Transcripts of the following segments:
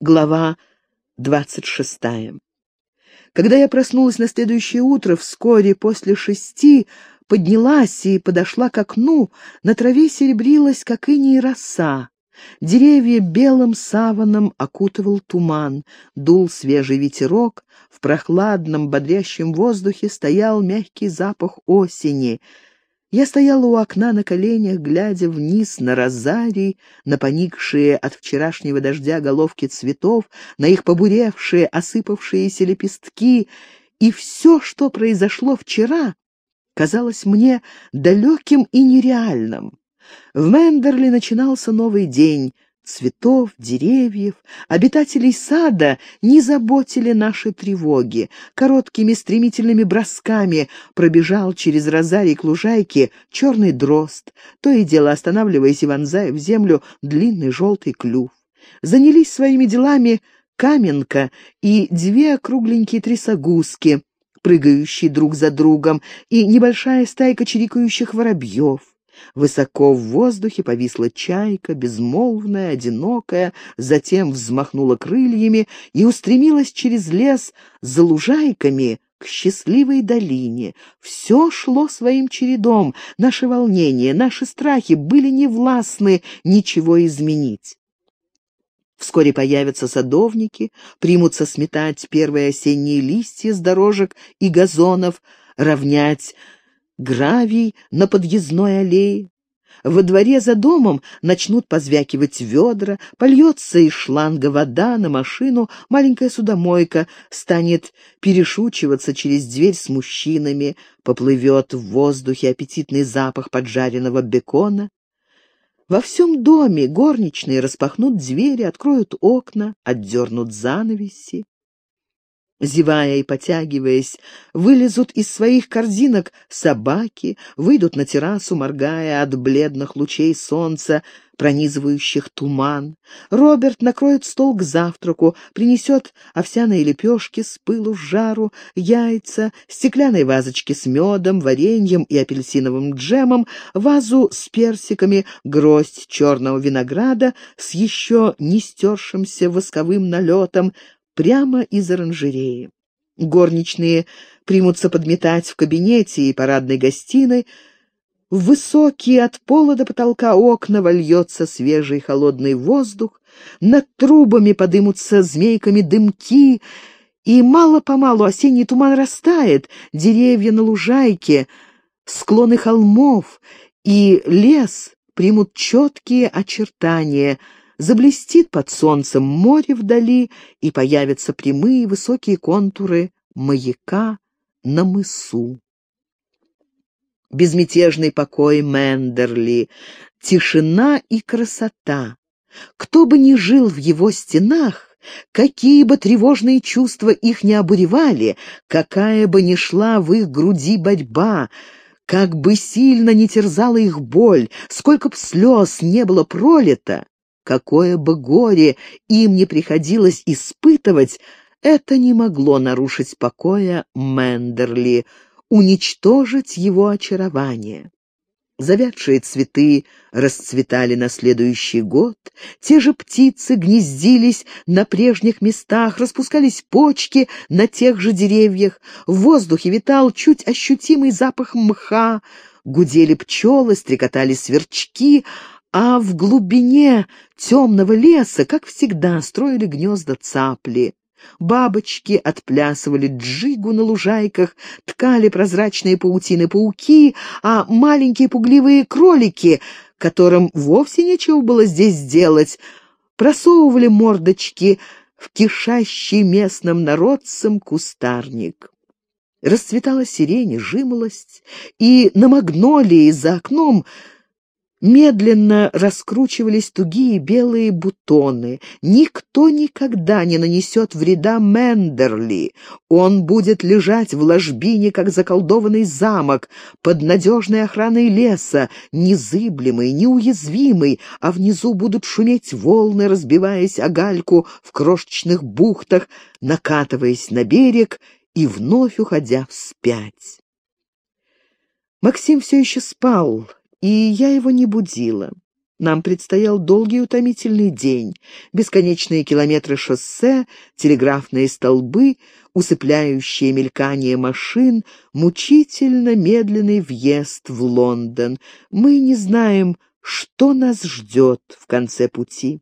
Глава двадцать шестая. Когда я проснулась на следующее утро, вскоре после шести, поднялась и подошла к окну, на траве серебрилась, как иней роса. Деревья белым саваном окутывал туман, дул свежий ветерок, в прохладном, бодрящем воздухе стоял мягкий запах осени — я стояла у окна на коленях, глядя вниз на розарий, на поникшие от вчерашнего дождя головки цветов, на их побуревшие, осыпавшиеся лепестки, и все, что произошло вчера, казалось мне далеким и нереальным. В Мендерли начинался новый день — цветов, деревьев, обитателей сада не заботили наши тревоги. Короткими стремительными бросками пробежал через розарий к лужайке черный дрозд, то и дело останавливаясь и вонзая в землю длинный желтый клюв. Занялись своими делами каменка и две кругленькие трясогузки, прыгающие друг за другом, и небольшая стайка чирикающих воробьев. Высоко в воздухе повисла чайка, безмолвная, одинокая, затем взмахнула крыльями и устремилась через лес за лужайками к счастливой долине. Все шло своим чередом, наши волнения, наши страхи были невластны ничего изменить. Вскоре появятся садовники, примутся сметать первые осенние листья с дорожек и газонов, равнять гравий на подъездной аллее. Во дворе за домом начнут позвякивать ведра, польется из шланга вода на машину, маленькая судомойка станет перешучиваться через дверь с мужчинами, поплывет в воздухе аппетитный запах поджаренного бекона. Во всем доме горничные распахнут двери, откроют окна, отдернут занавеси зевая и потягиваясь, вылезут из своих корзинок собаки, выйдут на террасу, моргая от бледных лучей солнца, пронизывающих туман. Роберт накроет стол к завтраку, принесет овсяные лепешки с пылу в жару, яйца, стеклянные вазочки с медом, вареньем и апельсиновым джемом, вазу с персиками, гроздь черного винограда с еще не стершимся восковым налетом, прямо из оранжереи. Горничные примутся подметать в кабинете и парадной гостиной. В высокие от пола до потолка окна вольется свежий холодный воздух, над трубами подымутся змейками дымки, и мало-помалу осенний туман растает, деревья на лужайке, склоны холмов и лес примут четкие очертания — Заблестит под солнцем море вдали, и появятся прямые высокие контуры маяка на мысу. Безмятежный покой Мендерли, тишина и красота. Кто бы ни жил в его стенах, какие бы тревожные чувства их не обуревали, какая бы ни шла в их груди борьба, как бы сильно не терзала их боль, сколько б слез не было пролито, Какое бы горе им не приходилось испытывать, это не могло нарушить покоя Мендерли, уничтожить его очарование. Завядшие цветы расцветали на следующий год, те же птицы гнездились на прежних местах, распускались почки на тех же деревьях, в воздухе витал чуть ощутимый запах мха, гудели пчелы, стрекотали сверчки, а в глубине темного леса, как всегда, строили гнезда цапли. Бабочки отплясывали джигу на лужайках, ткали прозрачные паутины пауки, а маленькие пугливые кролики, которым вовсе нечего было здесь делать, просовывали мордочки в кишащий местным народцем кустарник. Расцветала сирень, жимолость, и на магнолии за окном — Медленно раскручивались тугие белые бутоны. Никто никогда не нанесет вреда Мендерли. Он будет лежать в ложбине, как заколдованный замок, под надежной охраной леса, незыблемый, неуязвимый, а внизу будут шуметь волны, разбиваясь о гальку в крошечных бухтах, накатываясь на берег и вновь уходя вспять. Максим все еще спал, и я его не будила. Нам предстоял долгий утомительный день, бесконечные километры шоссе, телеграфные столбы, усыпляющее мелькание машин, мучительно медленный въезд в Лондон. Мы не знаем, что нас ждет в конце пути.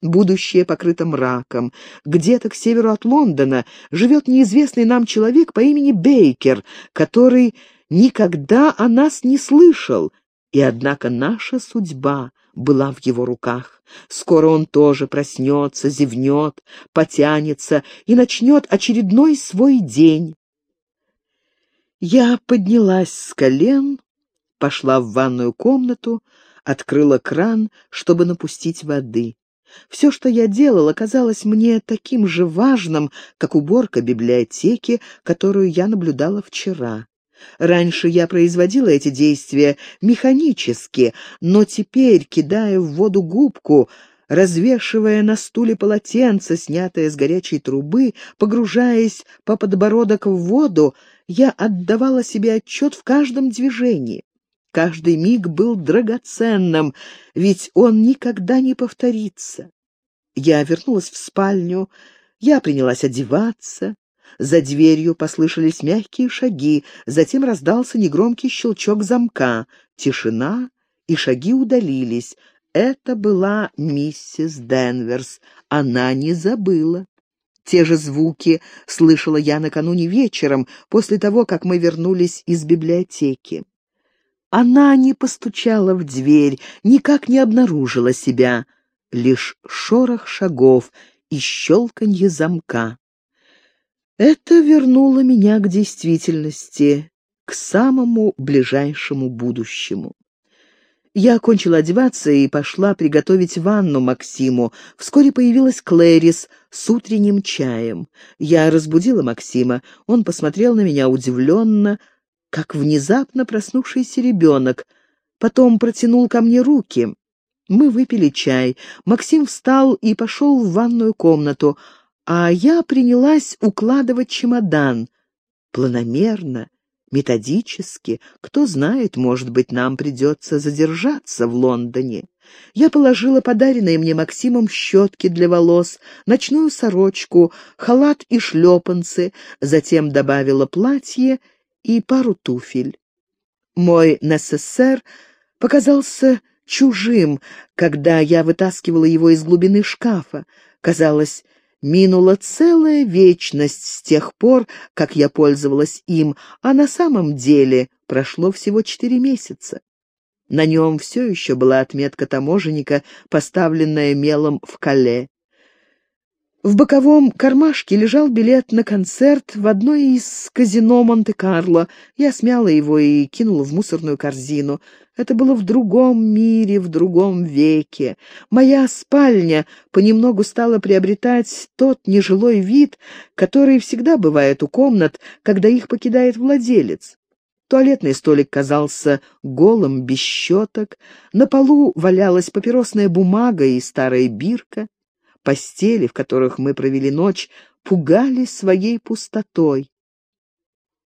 Будущее покрыто мраком. Где-то к северу от Лондона живет неизвестный нам человек по имени Бейкер, который никогда о нас не слышал, и однако наша судьба — была в его руках. Скоро он тоже проснется, зевнет, потянется и начнет очередной свой день. Я поднялась с колен, пошла в ванную комнату, открыла кран, чтобы напустить воды. Все, что я делала, казалось мне таким же важным, как уборка библиотеки, которую я наблюдала вчера. Раньше я производила эти действия механически, но теперь, кидая в воду губку, развешивая на стуле полотенце, снятое с горячей трубы, погружаясь по подбородок в воду, я отдавала себе отчет в каждом движении. Каждый миг был драгоценным, ведь он никогда не повторится. Я вернулась в спальню, я принялась одеваться. За дверью послышались мягкие шаги, затем раздался негромкий щелчок замка. Тишина, и шаги удалились. Это была миссис Денверс. Она не забыла. Те же звуки слышала я накануне вечером, после того, как мы вернулись из библиотеки. Она не постучала в дверь, никак не обнаружила себя. Лишь шорох шагов и щелканье замка. Это вернуло меня к действительности, к самому ближайшему будущему. Я окончила одеваться и пошла приготовить ванну Максиму. Вскоре появилась Клэрис с утренним чаем. Я разбудила Максима. Он посмотрел на меня удивленно, как внезапно проснувшийся ребенок. Потом протянул ко мне руки. Мы выпили чай. Максим встал и пошел в ванную комнату а я принялась укладывать чемодан. Планомерно, методически, кто знает, может быть, нам придется задержаться в Лондоне. Я положила подаренные мне Максимом щетки для волос, ночную сорочку, халат и шлепанцы, затем добавила платье и пару туфель. Мой НССР показался чужим, когда я вытаскивала его из глубины шкафа. Казалось, Минула целая вечность с тех пор, как я пользовалась им, а на самом деле прошло всего четыре месяца. На нем все еще была отметка таможенника, поставленная мелом в Кале. В боковом кармашке лежал билет на концерт в одной из казино Монте-Карло. Я смяла его и кинула в мусорную корзину. Это было в другом мире, в другом веке. Моя спальня понемногу стала приобретать тот нежилой вид, который всегда бывает у комнат, когда их покидает владелец. Туалетный столик казался голым, без щеток, на полу валялась папиросная бумага и старая бирка. Постели, в которых мы провели ночь, пугали своей пустотой.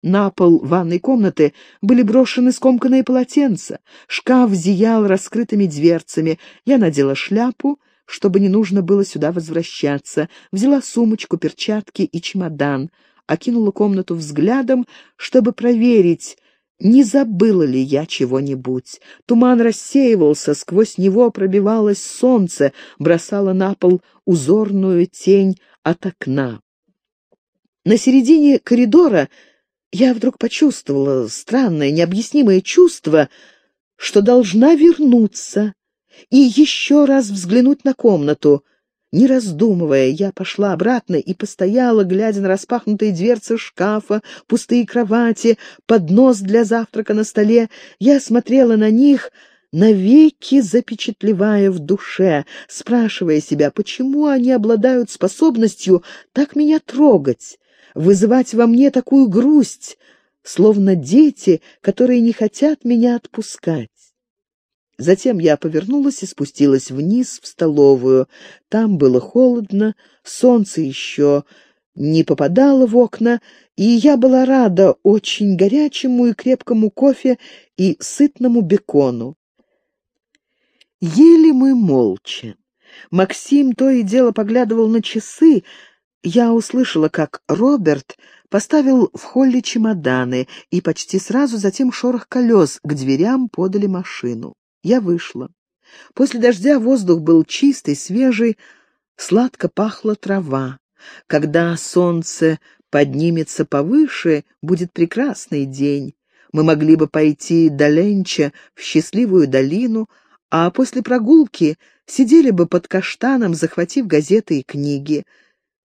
На пол ванной комнаты были брошены скомканные полотенца, шкаф зиял раскрытыми дверцами. Я надела шляпу, чтобы не нужно было сюда возвращаться, взяла сумочку, перчатки и чемодан, окинула комнату взглядом, чтобы проверить, не забыла ли я чего-нибудь? Туман рассеивался, сквозь него пробивалось солнце, бросало на пол узорную тень от окна. На середине коридора я вдруг почувствовала странное, необъяснимое чувство, что должна вернуться и еще раз взглянуть на комнату — не раздумывая, я пошла обратно и постояла, глядя на распахнутые дверцы шкафа, пустые кровати, поднос для завтрака на столе. Я смотрела на них, навеки запечатлевая в душе, спрашивая себя, почему они обладают способностью так меня трогать, вызывать во мне такую грусть, словно дети, которые не хотят меня отпускать. Затем я повернулась и спустилась вниз в столовую. Там было холодно, солнце еще не попадало в окна, и я была рада очень горячему и крепкому кофе и сытному бекону. Ели мы молча. Максим то и дело поглядывал на часы. Я услышала, как Роберт поставил в холле чемоданы, и почти сразу затем шорох колес к дверям подали машину. Я вышла. После дождя воздух был чистый, свежий, сладко пахла трава. Когда солнце поднимется повыше, будет прекрасный день. Мы могли бы пойти до Ленча в счастливую долину, а после прогулки сидели бы под каштаном, захватив газеты и книги.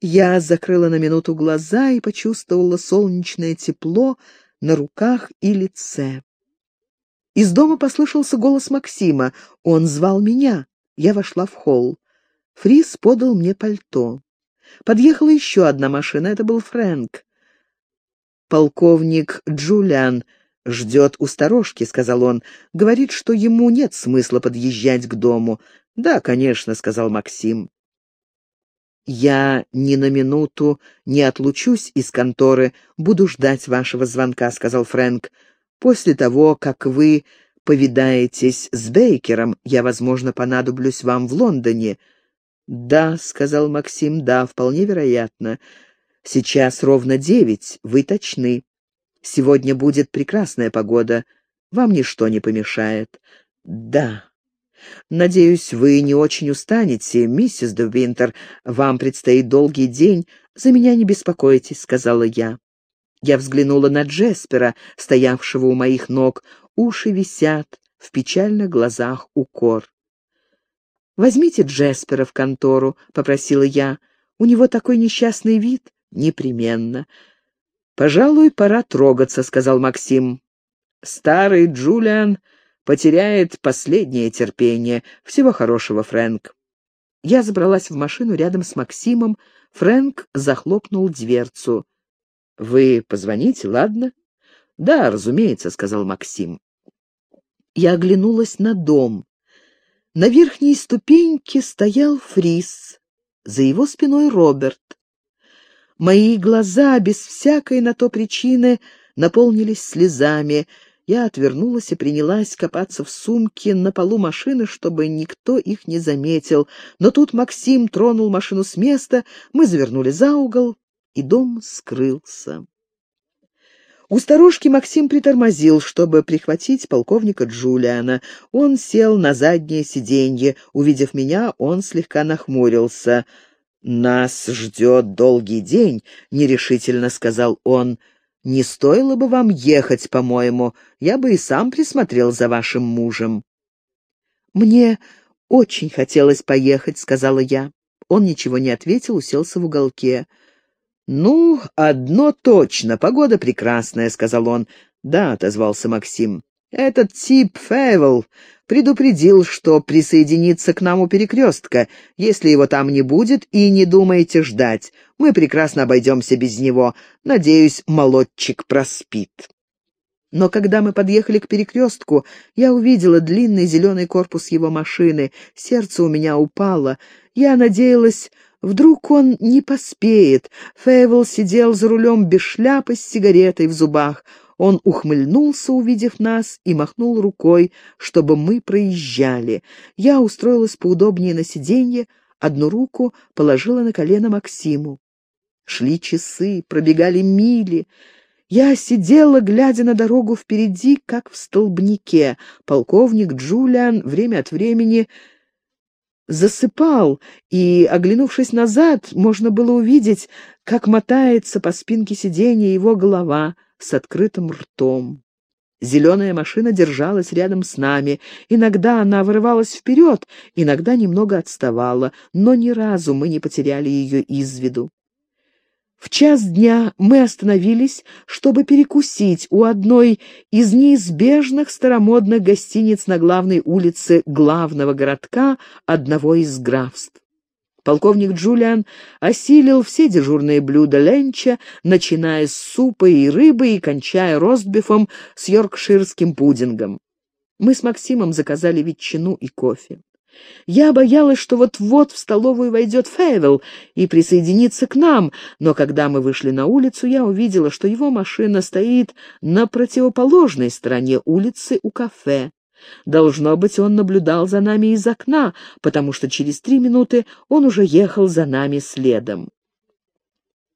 Я закрыла на минуту глаза и почувствовала солнечное тепло на руках и лице. Из дома послышался голос Максима. Он звал меня. Я вошла в холл. Фрис подал мне пальто. Подъехала еще одна машина. Это был Фрэнк. «Полковник Джулиан ждет у сторожки», — сказал он. «Говорит, что ему нет смысла подъезжать к дому». «Да, конечно», — сказал Максим. «Я ни на минуту не отлучусь из конторы, буду ждать вашего звонка», — сказал Фрэнк. После того, как вы повидаетесь с Бейкером, я, возможно, понадоблюсь вам в Лондоне». «Да», — сказал Максим, — «да, вполне вероятно. Сейчас ровно девять, вы точны. Сегодня будет прекрасная погода, вам ничто не помешает». «Да». «Надеюсь, вы не очень устанете, миссис де Винтер. Вам предстоит долгий день. За меня не беспокойтесь», — сказала я. Я взглянула на Джеспера, стоявшего у моих ног. Уши висят, в печальных глазах укор. «Возьмите Джеспера в контору», — попросила я. «У него такой несчастный вид». «Непременно». «Пожалуй, пора трогаться», — сказал Максим. «Старый Джулиан потеряет последнее терпение. Всего хорошего, Фрэнк». Я забралась в машину рядом с Максимом. Фрэнк захлопнул дверцу. Вы позвоните, ладно? Да, разумеется, сказал Максим. Я оглянулась на дом. На верхней ступеньке стоял Фрис, за его спиной Роберт. Мои глаза, без всякой на то причины, наполнились слезами. Я отвернулась и принялась копаться в сумке на полу машины, чтобы никто их не заметил. Но тут Максим тронул машину с места, мы завернули за угол, и дом скрылся. У сторожки Максим притормозил, чтобы прихватить полковника Джулиана. Он сел на заднее сиденье. Увидев меня, он слегка нахмурился. «Нас ждет долгий день», — нерешительно сказал он. «Не стоило бы вам ехать, по-моему. Я бы и сам присмотрел за вашим мужем». «Мне очень хотелось поехать», — сказала я. Он ничего не ответил, уселся в уголке. «Ну, одно точно, погода прекрасная», — сказал он. «Да», — отозвался Максим. «Этот тип Фейвел предупредил, что присоединится к нам у перекрестка. Если его там не будет, и не думайте ждать. Мы прекрасно обойдемся без него. Надеюсь, молодчик проспит». Но когда мы подъехали к перекрестку, я увидела длинный зеленый корпус его машины. Сердце у меня упало. Я надеялась, Вдруг он не поспеет. Фейвел сидел за рулем без шляпы с сигаретой в зубах. Он ухмыльнулся, увидев нас, и махнул рукой, чтобы мы проезжали. Я устроилась поудобнее на сиденье, одну руку положила на колено Максиму. Шли часы, пробегали мили. Я сидела, глядя на дорогу впереди, как в столбнике. Полковник Джулиан время от времени засыпал, и, оглянувшись назад, можно было увидеть, как мотается по спинке сиденья его голова с открытым ртом. Зеленая машина держалась рядом с нами. Иногда она вырывалась вперед, иногда немного отставала, но ни разу мы не потеряли ее из виду. В час дня мы остановились, чтобы перекусить у одной из неизбежных старомодных гостиниц на главной улице главного городка одного из графств. Полковник Джулиан осилил все дежурные блюда ленча, начиная с супа и рыбы и кончая ростбифом с йоркширским пудингом. Мы с Максимом заказали ветчину и кофе. Я боялась, что вот-вот в столовую войдет Фейвел и присоединится к нам, но когда мы вышли на улицу, я увидела, что его машина стоит на противоположной стороне улицы у кафе. Должно быть, он наблюдал за нами из окна, потому что через три минуты он уже ехал за нами следом.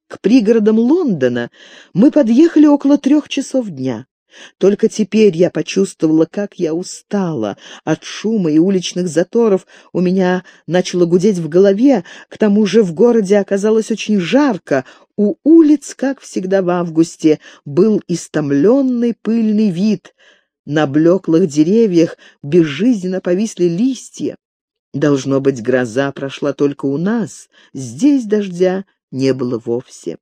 К пригородам Лондона мы подъехали около трех часов дня. Только теперь я почувствовала, как я устала от шума и уличных заторов. У меня начало гудеть в голове, к тому же в городе оказалось очень жарко. У улиц, как всегда в августе, был истомленный пыльный вид. На блеклых деревьях безжизненно повисли листья. Должно быть, гроза прошла только у нас. Здесь дождя не было вовсе.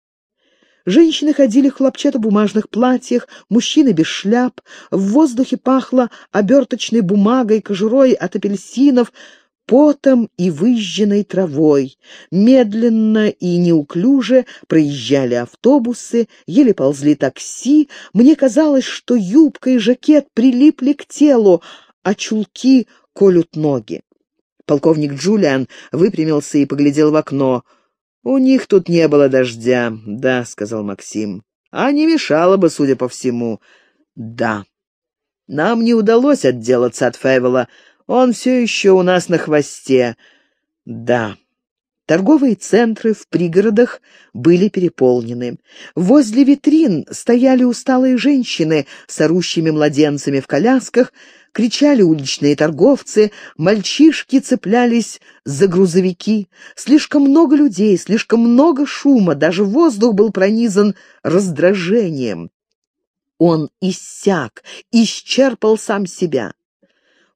Женщины ходили в хлопчатобумажных платьях, мужчины без шляп. В воздухе пахло оберточной бумагой, кожурой от апельсинов, потом и выжженной травой. Медленно и неуклюже проезжали автобусы, еле ползли такси. Мне казалось, что юбка и жакет прилипли к телу, а чулки колют ноги. Полковник Джулиан выпрямился и поглядел в окно. «У них тут не было дождя, да», — сказал Максим. «А не мешало бы, судя по всему». «Да». «Нам не удалось отделаться от Фейвела. Он все еще у нас на хвосте». «Да». Торговые центры в пригородах были переполнены. Возле витрин стояли усталые женщины с орущими младенцами в колясках, кричали уличные торговцы, мальчишки цеплялись за грузовики. Слишком много людей, слишком много шума, даже воздух был пронизан раздражением. Он иссяк, исчерпал сам себя.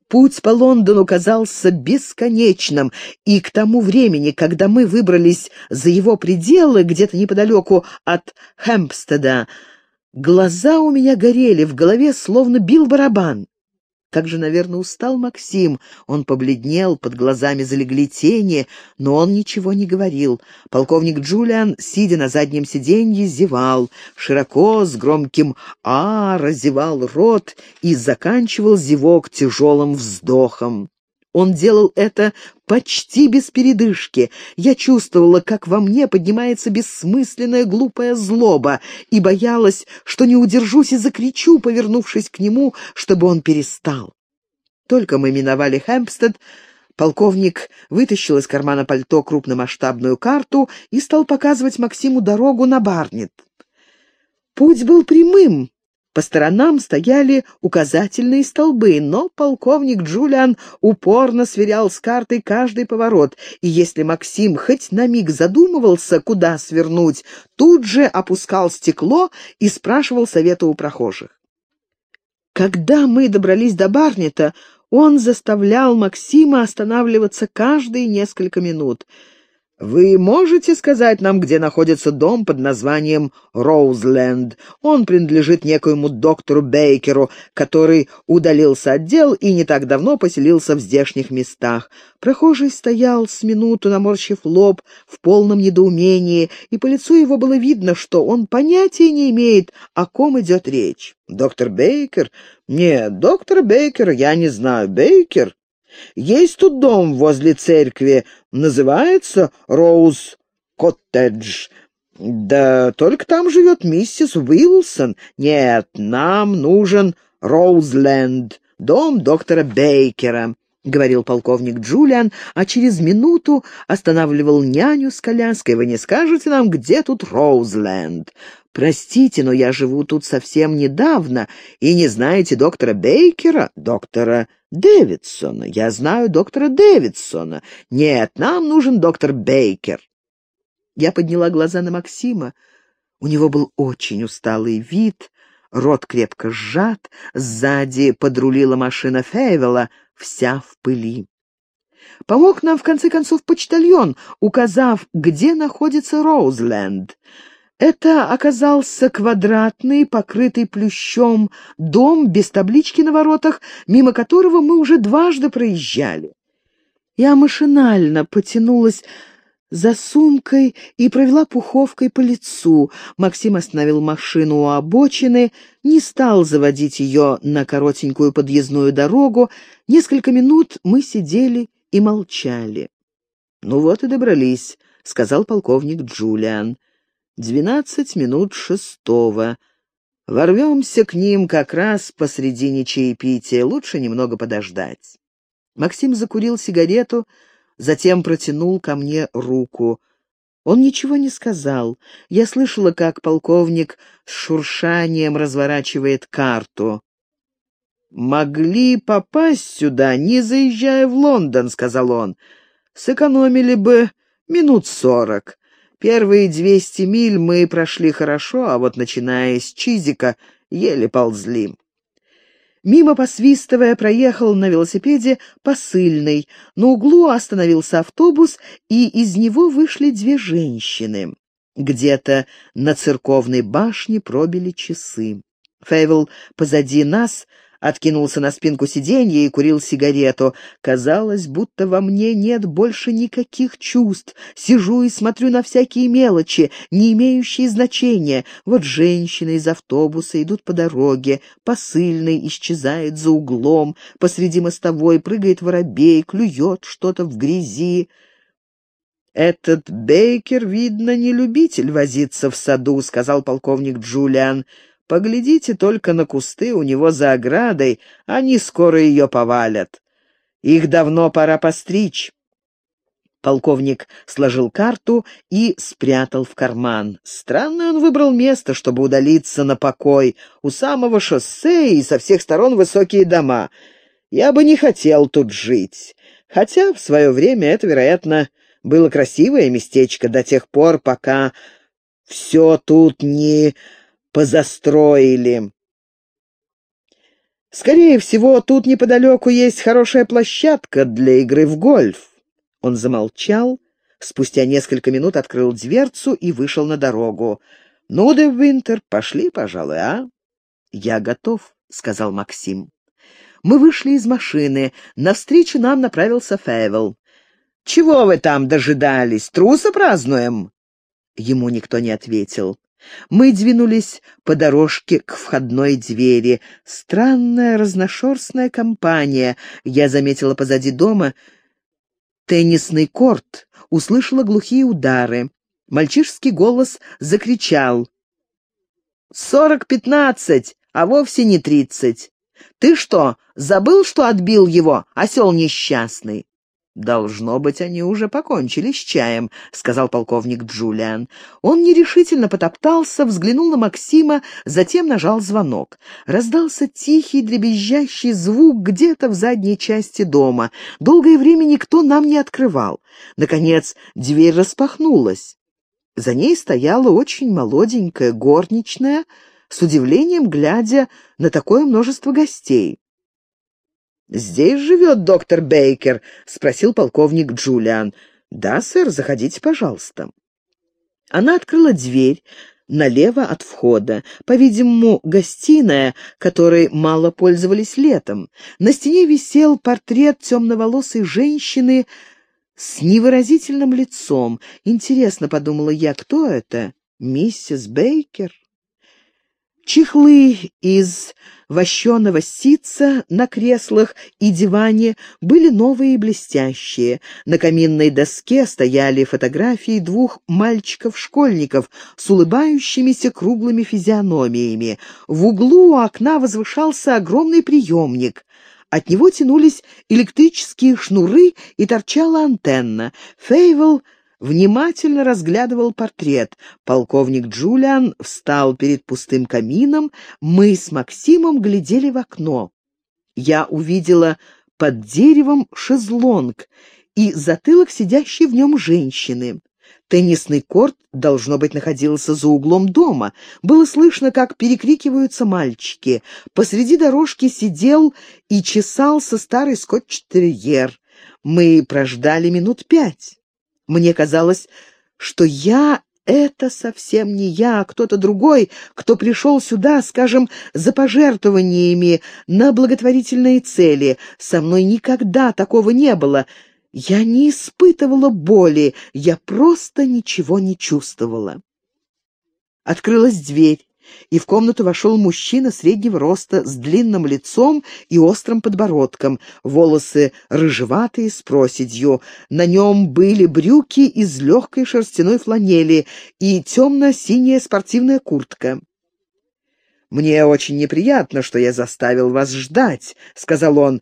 Путь по Лондону казался бесконечным, и к тому времени, когда мы выбрались за его пределы, где-то неподалеку от Хэмпстеда, глаза у меня горели, в голове словно бил барабан. Как же, наверное, устал Максим. Он побледнел, под глазами залегли тени, но он ничего не говорил. Полковник Джулиан, сидя на заднем сиденье, зевал. Широко, с громким «а» разевал рот и заканчивал зевок тяжелым вздохом. Он делал это почти без передышки. Я чувствовала, как во мне поднимается бессмысленная глупая злоба, и боялась, что не удержусь и закричу, повернувшись к нему, чтобы он перестал. Только мы миновали Хэмпстед, полковник вытащил из кармана пальто крупномасштабную карту и стал показывать Максиму дорогу на Барнет. Путь был прямым, по сторонам стояли указательные столбы, но полковник Джулиан упорно сверял с картой каждый поворот, и если Максим хоть на миг задумывался, куда свернуть, тут же опускал стекло и спрашивал совета у прохожих. Когда мы добрались до Барнета, он заставлял Максима останавливаться каждые несколько минут — «Вы можете сказать нам, где находится дом под названием Роузленд? Он принадлежит некоему доктору Бейкеру, который удалился от дел и не так давно поселился в здешних местах. Прохожий стоял с минуту, наморщив лоб, в полном недоумении, и по лицу его было видно, что он понятия не имеет, о ком идет речь. «Доктор Бейкер? Нет, доктор Бейкер я не знаю. Бейкер? Есть тут дом возле церкви, называется Роуз Коттедж. Да только там живет миссис Уилсон. Нет, нам нужен Роузленд, дом доктора Бейкера. — говорил полковник Джулиан, а через минуту останавливал няню с коляской. «Вы не скажете нам, где тут Роузленд?» «Простите, но я живу тут совсем недавно, и не знаете доктора Бейкера, доктора Дэвидсона. Я знаю доктора Дэвидсона. Нет, нам нужен доктор Бейкер». Я подняла глаза на Максима. У него был очень усталый вид, рот крепко сжат, сзади подрулила машина Фейвела — вся в пыли. Помог нам, в конце концов, почтальон, указав, где находится Роузленд. Это оказался квадратный, покрытый плющом дом без таблички на воротах, мимо которого мы уже дважды проезжали. Я машинально потянулась за сумкой и провела пуховкой по лицу. Максим остановил машину у обочины, не стал заводить ее на коротенькую подъездную дорогу. Несколько минут мы сидели и молчали. «Ну вот и добрались», — сказал полковник Джулиан. «Двенадцать минут шестого. Ворвемся к ним как раз посредине чаепития, лучше немного подождать. Максим закурил сигарету, затем протянул ко мне руку. Он ничего не сказал. Я слышала, как полковник с шуршанием разворачивает карту. «Могли попасть сюда, не заезжая в Лондон», — сказал он. «Сэкономили бы минут сорок. Первые двести миль мы прошли хорошо, а вот начиная с Чизика еле ползли». Мимо посвистывая проехал на велосипеде посыльный. На углу остановился автобус, и из него вышли две женщины. Где-то на церковной башне пробили часы. Фейвел позади нас откинулся на спинку сиденья и курил сигарету. Казалось, будто во мне нет больше никаких чувств. Сижу и смотрю на всякие мелочи, не имеющие значения. Вот женщины из автобуса идут по дороге, посыльный исчезает за углом, посреди мостовой прыгает воробей, клюет что-то в грязи. «Этот Бейкер, видно, не любитель возиться в саду», — сказал полковник Джулиан. Поглядите только на кусты у него за оградой, они скоро ее повалят. Их давно пора постричь. Полковник сложил карту и спрятал в карман. Странно он выбрал место, чтобы удалиться на покой. У самого шоссе и со всех сторон высокие дома. Я бы не хотел тут жить. Хотя в свое время это, вероятно, было красивое местечко до тех пор, пока все тут не позастроили. Скорее всего, тут неподалеку есть хорошая площадка для игры в гольф. Он замолчал, спустя несколько минут открыл дверцу и вышел на дорогу. «Ну, де Винтер, пошли, пожалуй, а?» «Я готов», — сказал Максим. Мы вышли из машины. Навстречу нам направился Фейвел. «Чего вы там дожидались? Труса празднуем?» Ему никто не ответил. Мы двинулись по дорожке к входной двери. Странная разношерстная компания. Я заметила позади дома теннисный корт, услышала глухие удары. Мальчишский голос закричал. «Сорок пятнадцать, а вовсе не тридцать. Ты что, забыл, что отбил его, осел несчастный?» «Должно быть, они уже покончили с чаем», — сказал полковник Джулиан. Он нерешительно потоптался, взглянул на Максима, затем нажал звонок. Раздался тихий дребезжащий звук где-то в задней части дома. Долгое время никто нам не открывал. Наконец, дверь распахнулась. За ней стояла очень молоденькая горничная, с удивлением глядя на такое множество гостей. «Здесь живет доктор Бейкер?» — спросил полковник Джулиан. «Да, сэр, заходите, пожалуйста». Она открыла дверь налево от входа, по-видимому, гостиная, которой мало пользовались летом. На стене висел портрет темноволосой женщины с невыразительным лицом. Интересно, подумала я, кто это? Миссис Бейкер? Чехлы из вощеного ситца на креслах и диване были новые и блестящие. На каминной доске стояли фотографии двух мальчиков-школьников с улыбающимися круглыми физиономиями. В углу у окна возвышался огромный приемник. От него тянулись электрические шнуры и торчала антенна. Фейвел внимательно разглядывал портрет. Полковник Джулиан встал перед пустым камином, мы с Максимом глядели в окно. Я увидела под деревом шезлонг и затылок сидящей в нем женщины. Теннисный корт, должно быть, находился за углом дома. Было слышно, как перекрикиваются мальчики. Посреди дорожки сидел и чесался старый скотч-терьер. Мы прождали минут пять. Мне казалось, что я — это совсем не я, а кто-то другой, кто пришел сюда, скажем, за пожертвованиями на благотворительные цели. Со мной никогда такого не было. Я не испытывала боли, я просто ничего не чувствовала. Открылась дверь и в комнату вошел мужчина среднего роста с длинным лицом и острым подбородком, волосы рыжеватые с проседью. На нем были брюки из легкой шерстяной фланели и темно-синяя спортивная куртка. «Мне очень неприятно, что я заставил вас ждать», — сказал он,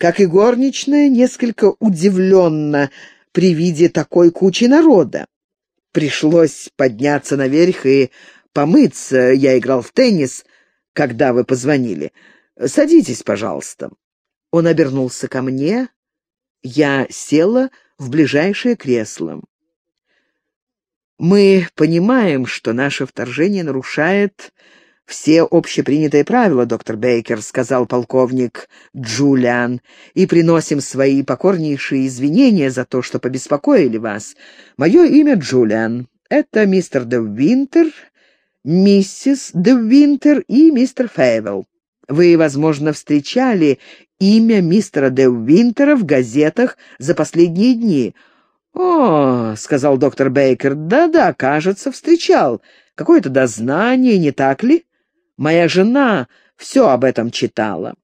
как и горничная, несколько удивленно при виде такой кучи народа. Пришлось подняться наверх и помыться. Я играл в теннис, когда вы позвонили. Садитесь, пожалуйста. Он обернулся ко мне. Я села в ближайшее кресло. Мы понимаем, что наше вторжение нарушает все общепринятые правила, доктор Бейкер», — сказал полковник Джулиан, «и приносим свои покорнейшие извинения за то, что побеспокоили вас. Мое имя Джулиан. Это мистер Де Винтер, миссис Де Винтер и мистер Фейвелл. Вы, возможно, встречали имя мистера Де Винтера в газетах за последние дни». «О, — сказал доктор Бейкер, да — да-да, кажется, встречал. Какое-то дознание, не так ли?» Моя жена все об этом читала.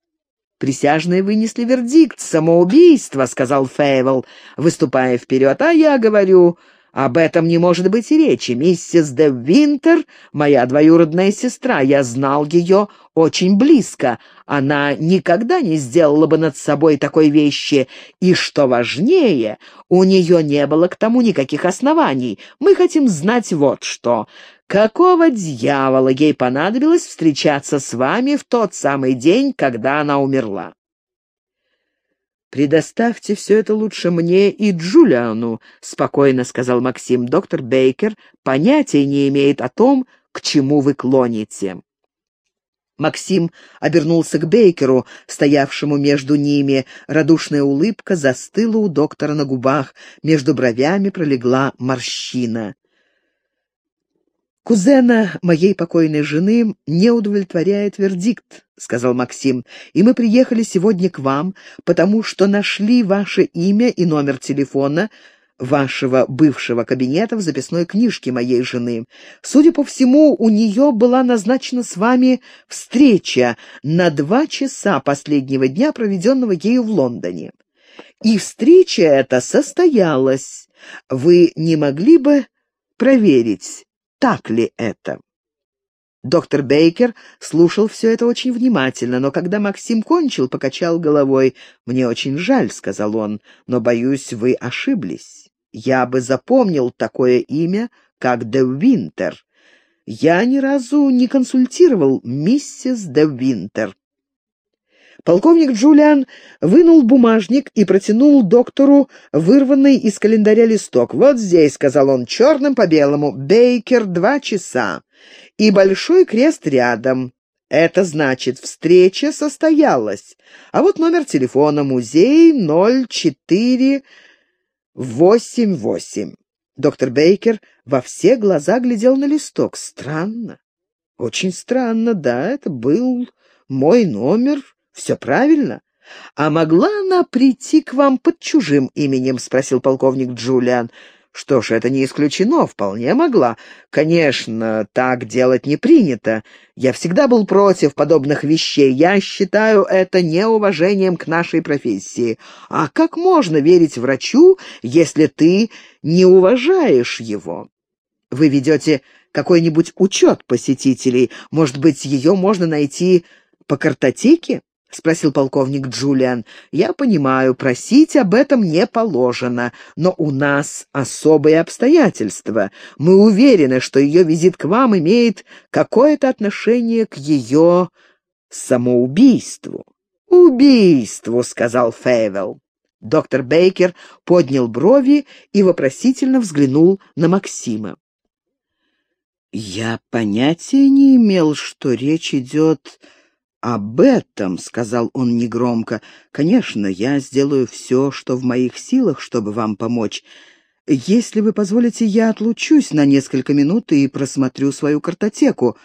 «Присяжные вынесли вердикт. Самоубийство», — сказал Фейвел, выступая вперед. «А я говорю, об этом не может быть и речи. Миссис де Винтер — моя двоюродная сестра. Я знал ее очень близко. Она никогда не сделала бы над собой такой вещи. И, что важнее, у нее не было к тому никаких оснований. Мы хотим знать вот что. Какого дьявола ей понадобилось встречаться с вами в тот самый день, когда она умерла? «Предоставьте все это лучше мне и Джулиану», — спокойно сказал Максим. «Доктор Бейкер понятия не имеет о том, к чему вы клоните». Максим обернулся к Бейкеру, стоявшему между ними. Радушная улыбка застыла у доктора на губах, между бровями пролегла морщина. «Кузена моей покойной жены не удовлетворяет вердикт», — сказал Максим, «и мы приехали сегодня к вам, потому что нашли ваше имя и номер телефона вашего бывшего кабинета в записной книжке моей жены. Судя по всему, у нее была назначена с вами встреча на два часа последнего дня, проведенного ею в Лондоне. И встреча эта состоялась. Вы не могли бы проверить, так ли это. Доктор Бейкер слушал все это очень внимательно, но когда Максим кончил, покачал головой. «Мне очень жаль», — сказал он, — «но, боюсь, вы ошиблись. Я бы запомнил такое имя, как Де Винтер. Я ни разу не консультировал миссис Де Винтер». Полковник Джулиан вынул бумажник и протянул доктору вырванный из календаря листок. «Вот здесь», — сказал он, — черным по белому, «Бейкер, два часа» и большой крест рядом. Это значит, встреча состоялась. А вот номер телефона музей 0488. Доктор Бейкер во все глаза глядел на листок. Странно. Очень странно, да, это был мой номер. Все правильно. А могла она прийти к вам под чужим именем? Спросил полковник Джулиан. Что ж, это не исключено, вполне могла. Конечно, так делать не принято. Я всегда был против подобных вещей. Я считаю это неуважением к нашей профессии. А как можно верить врачу, если ты не уважаешь его? Вы ведете какой-нибудь учет посетителей. Может быть, ее можно найти по картотеке? — спросил полковник Джулиан. «Я понимаю, просить об этом не положено, но у нас особые обстоятельства. Мы уверены, что ее визит к вам имеет какое-то отношение к ее самоубийству». «Убийству», — сказал Фейвелл. Доктор Бейкер поднял брови и вопросительно взглянул на Максима. «Я понятия не имел, что речь идет «Об этом», — сказал он негромко, — «конечно, я сделаю все, что в моих силах, чтобы вам помочь. Если вы позволите, я отлучусь на несколько минут и просмотрю свою картотеку.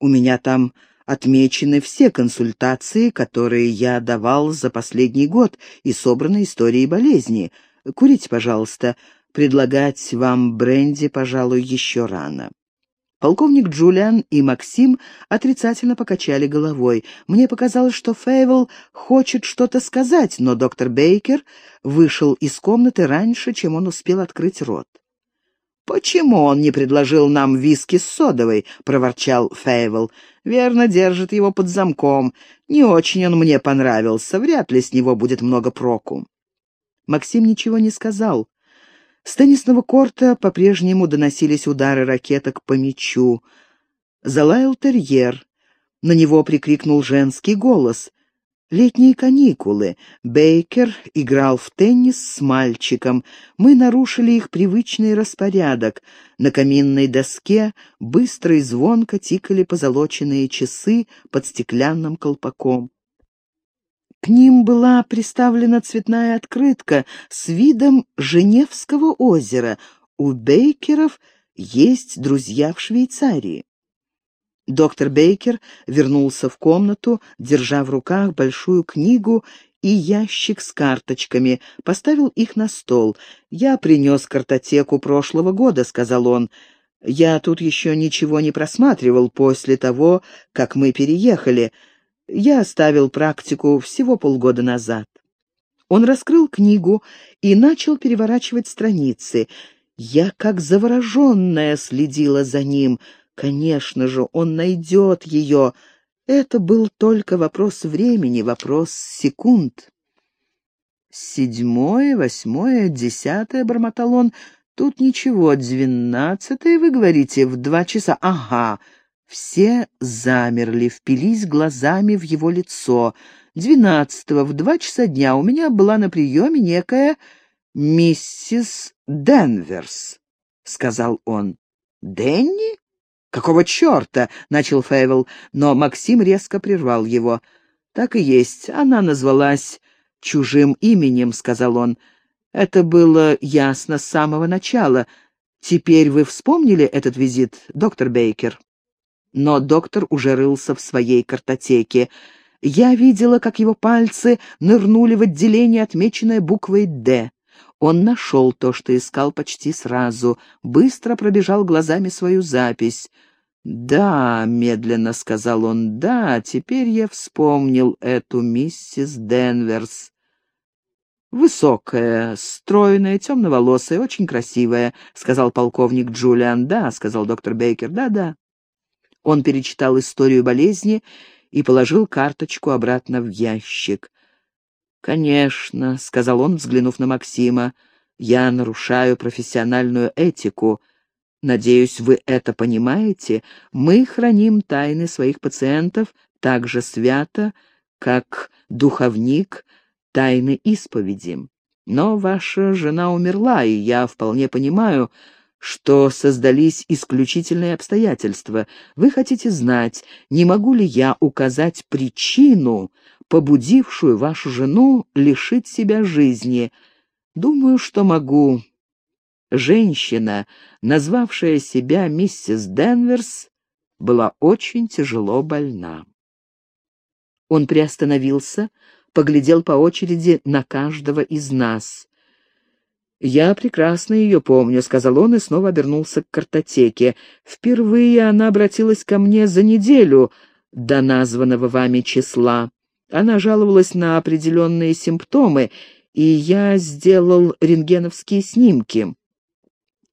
У меня там отмечены все консультации, которые я давал за последний год, и собраны истории болезни. Курите, пожалуйста. Предлагать вам бренди, пожалуй, еще рано». Полковник Джулиан и Максим отрицательно покачали головой. Мне показалось, что Фейвел хочет что-то сказать, но доктор Бейкер вышел из комнаты раньше, чем он успел открыть рот. «Почему он не предложил нам виски с содовой?» — проворчал Фейвел. «Верно, держит его под замком. Не очень он мне понравился. Вряд ли с него будет много проку». Максим ничего не сказал. С теннисного корта по-прежнему доносились удары ракеток по мячу. Залаял терьер. На него прикрикнул женский голос. Летние каникулы. Бейкер играл в теннис с мальчиком. Мы нарушили их привычный распорядок. На каминной доске быстро и звонко тикали позолоченные часы под стеклянным колпаком. К ним была приставлена цветная открытка с видом Женевского озера. У Бейкеров есть друзья в Швейцарии. Доктор Бейкер вернулся в комнату, держа в руках большую книгу и ящик с карточками, поставил их на стол. «Я принес картотеку прошлого года», — сказал он. «Я тут еще ничего не просматривал после того, как мы переехали. Я оставил практику всего полгода назад». Он раскрыл книгу и начал переворачивать страницы. Я, как завороженная, следила за ним — Конечно же, он найдет ее. Это был только вопрос времени, вопрос секунд. «Седьмое, восьмое, десятое», — бормотал он. «Тут ничего, двенадцатое, вы говорите, в два часа. Ага». Все замерли, впились глазами в его лицо. Двенадцатого, в два часа дня, у меня была на приеме некая миссис Денверс, — сказал он. «Денни?» «Какого черта?» — начал Фейвел, но Максим резко прервал его. «Так и есть, она назвалась чужим именем», — сказал он. «Это было ясно с самого начала. Теперь вы вспомнили этот визит, доктор Бейкер?» Но доктор уже рылся в своей картотеке. Я видела, как его пальцы нырнули в отделение, отмеченное буквой «Д». Он нашел то, что искал почти сразу, быстро пробежал глазами свою запись. «Да», — медленно сказал он, — «да, теперь я вспомнил эту миссис Денверс. «Высокая, стройная, темноволосая, очень красивая», — сказал полковник Джулиан. «Да», — сказал доктор Бейкер, — «да-да». Он перечитал историю болезни и положил карточку обратно в ящик. «Конечно», — сказал он, взглянув на Максима, — «я нарушаю профессиональную этику. Надеюсь, вы это понимаете. Мы храним тайны своих пациентов так же свято, как духовник тайны исповеди. Но ваша жена умерла, и я вполне понимаю, что создались исключительные обстоятельства. Вы хотите знать, не могу ли я указать причину, побудившую вашу жену лишить себя жизни. Думаю, что могу. Женщина, назвавшая себя миссис Денверс, была очень тяжело больна. Он приостановился, поглядел по очереди на каждого из нас. «Я прекрасно ее помню», — сказал он и снова обернулся к картотеке. «Впервые она обратилась ко мне за неделю до названного вами числа. Она жаловалась на определенные симптомы, и я сделал рентгеновские снимки.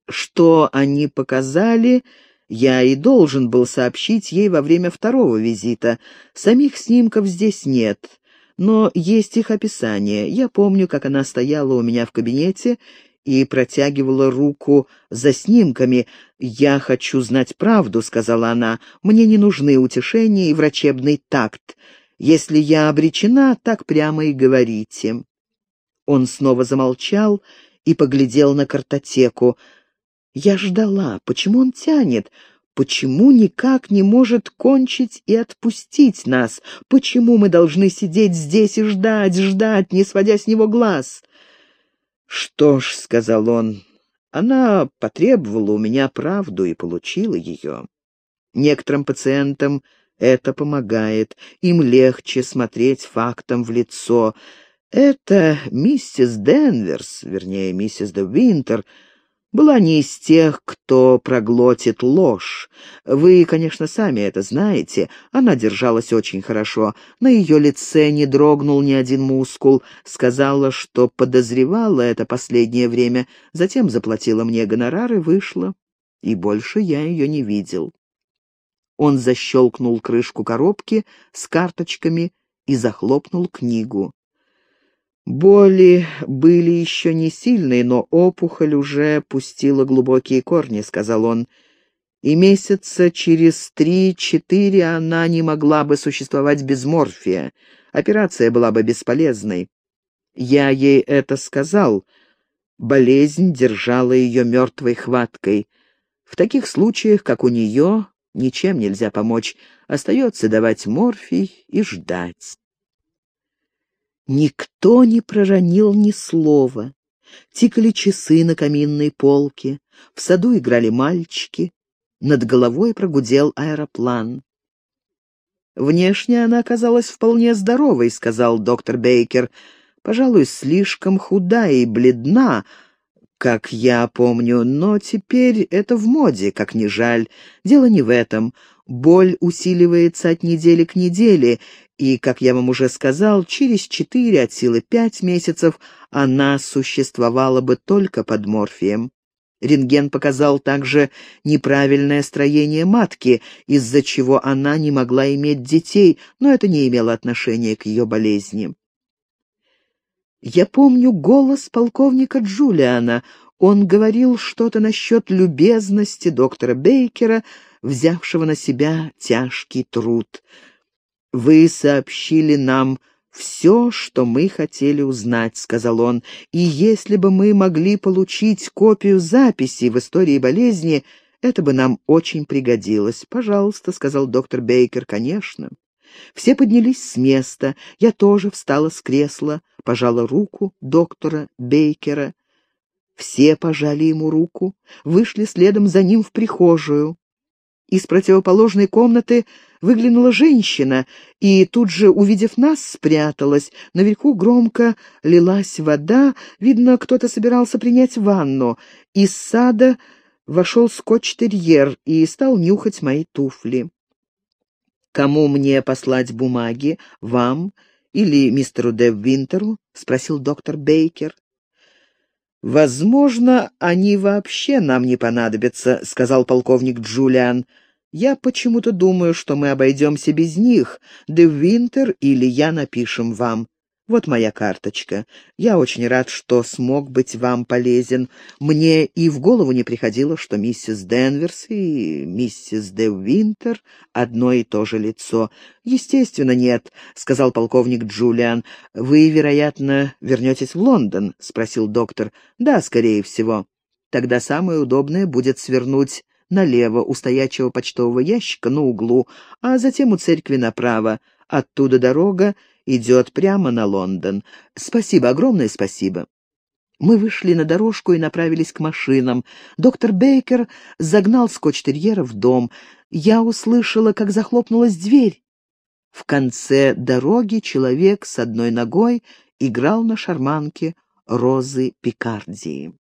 Что они показали, я и должен был сообщить ей во время второго визита. Самих снимков здесь нет, но есть их описание. Я помню, как она стояла у меня в кабинете и протягивала руку за снимками. «Я хочу знать правду», — сказала она. «Мне не нужны утешения и врачебный такт. Если я обречена, так прямо и говорите». Он снова замолчал и поглядел на картотеку. Я ждала. Почему он тянет? Почему никак не может кончить и отпустить нас? Почему мы должны сидеть здесь и ждать, ждать, не сводя с него глаз? «Что ж», — сказал он, — «она потребовала у меня правду и получила ее. Некоторым пациентам это помогает, им легче смотреть фактам в лицо. Это миссис Денверс, вернее, миссис де Винтер, была не из тех, кто проглотит ложь. Вы, конечно, сами это знаете. Она держалась очень хорошо. На ее лице не дрогнул ни один мускул. Сказала, что подозревала это последнее время. Затем заплатила мне гонорар и вышла. И больше я ее не видел. Он защелкнул крышку коробки с карточками и захлопнул книгу. Боли были еще не сильные, но опухоль уже пустила глубокие корни, — сказал он. И месяца через три-четыре она не могла бы существовать без морфия. Операция была бы бесполезной. Я ей это сказал. Болезнь держала ее мертвой хваткой. В таких случаях, как у нее, ничем нельзя помочь. Остается давать морфий и ждать. Никто не проронил ни слова. Тикали часы на каминной полке, в саду играли мальчики, над головой прогудел аэроплан. «Внешне она оказалась вполне здоровой», — сказал доктор Бейкер. «Пожалуй, слишком худая и бледна, как я помню, но теперь это в моде, как ни жаль. Дело не в этом. Боль усиливается от недели к неделе, и, как я вам уже сказал, через четыре от силы пять месяцев она существовала бы только под морфием. Рентген показал также неправильное строение матки, из-за чего она не могла иметь детей, но это не имело отношения к ее болезни. Я помню голос полковника Джулиана. Он говорил что-то насчет любезности доктора Бейкера, взявшего на себя тяжкий труд. «Вы сообщили нам все, что мы хотели узнать», — сказал он, «и если бы мы могли получить копию записи в истории болезни, это бы нам очень пригодилось». «Пожалуйста», — сказал доктор Бейкер, — «конечно». Все поднялись с места, я тоже встала с кресла, пожала руку доктора Бейкера. Все пожали ему руку, вышли следом за ним в прихожую. Из противоположной комнаты выглянула женщина и, тут же, увидев нас, спряталась. Наверху громко лилась вода, видно, кто-то собирался принять ванну. Из сада вошел скотч-терьер и стал нюхать мои туфли. «Кому мне послать бумаги? Вам или мистеру Де Винтеру?» — спросил доктор Бейкер. «Возможно, они вообще нам не понадобятся», — сказал полковник Джулиан. «Я почему-то думаю, что мы обойдемся без них. Де Винтер или я напишем вам. Вот моя карточка. Я очень рад, что смог быть вам полезен. Мне и в голову не приходило, что миссис Денверс и миссис де Винтер одно и то же лицо. Естественно, нет, сказал полковник Джулиан. Вы, вероятно, вернетесь в Лондон, спросил доктор. Да, скорее всего. Тогда самое удобное будет свернуть налево у стоячего почтового ящика на углу, а затем у церкви направо. Оттуда дорога идет прямо на Лондон. Спасибо, огромное спасибо. Мы вышли на дорожку и направились к машинам. Доктор Бейкер загнал скотч-терьера в дом. Я услышала, как захлопнулась дверь. В конце дороги человек с одной ногой играл на шарманке розы Пикардии.